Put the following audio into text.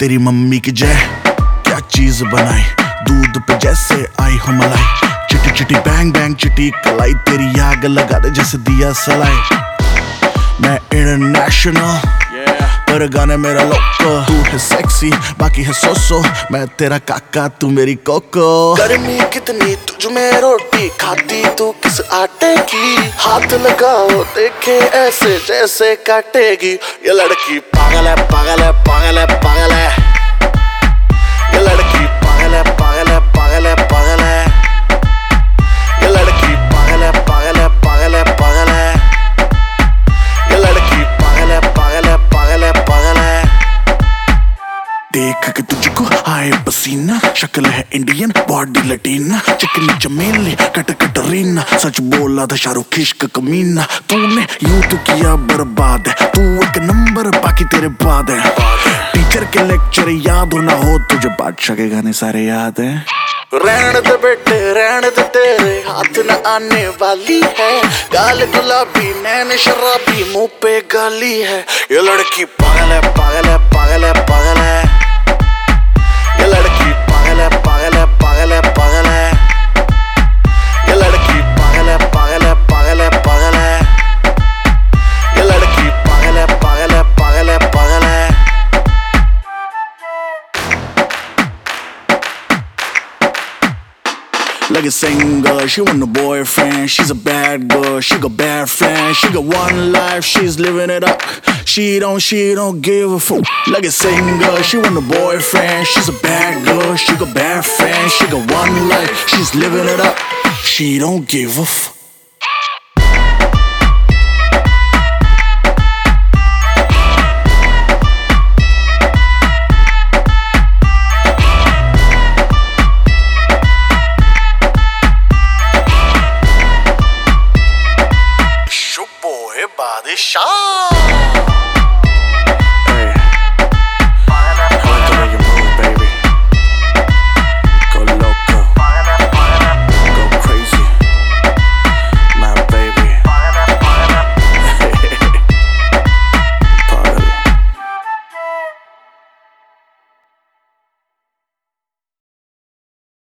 तेरी मम्मी की जय। क्या चीज़ बनाई? दूध पे जैसे आई हो मलाई चिटी चिटी बैंग बैंग चिटी कलाई। तेरी आग लगा दे जैसे दिया सलाई। मैं इंटरनेशनल पर गाने मेरा लोको तू है सेक्सी बाकी है सोसो मैं तेरा काका, तू मेरी कोको गर्मी कितनी तुझ में रोटी खाती? तू किस आटे की? हाथ लगाओ, देखे ऐसे जैसे काटेगी। ये लड़की पागल है पागल है, पागल देख के तुझको आए पसीना। शक्ल है इंडियन बॉडी लटीना। चिकनी चमेली कट कटरीना सच बोला था शाहरुख, इश्क कमीना। तूने यूँ तो किया बर्बाद है। तू एक नंबर, बाकी तेरे बाद है। टीचर के लेक्चर याद हो ना हो, तुझे बादशाह के गाने सारे याद है। रहन दे बेटे, रहन दे तेरे। हाथ न आने वाली है। गाल गुलाबी, नैन शराबी, मुँह पे गाली है। ये लड़की पागल है पागल है पागल है पागल है। Like a single. she want a boyfriend. She's a bad girl, she got bad friends. She got one life, she's living it up. She don't, she don't give a fuck. Like a single, she want a boyfriend. She's a bad girl, she got bad friends. She got one life, she's living it up. She don't give a fuck. Nishant!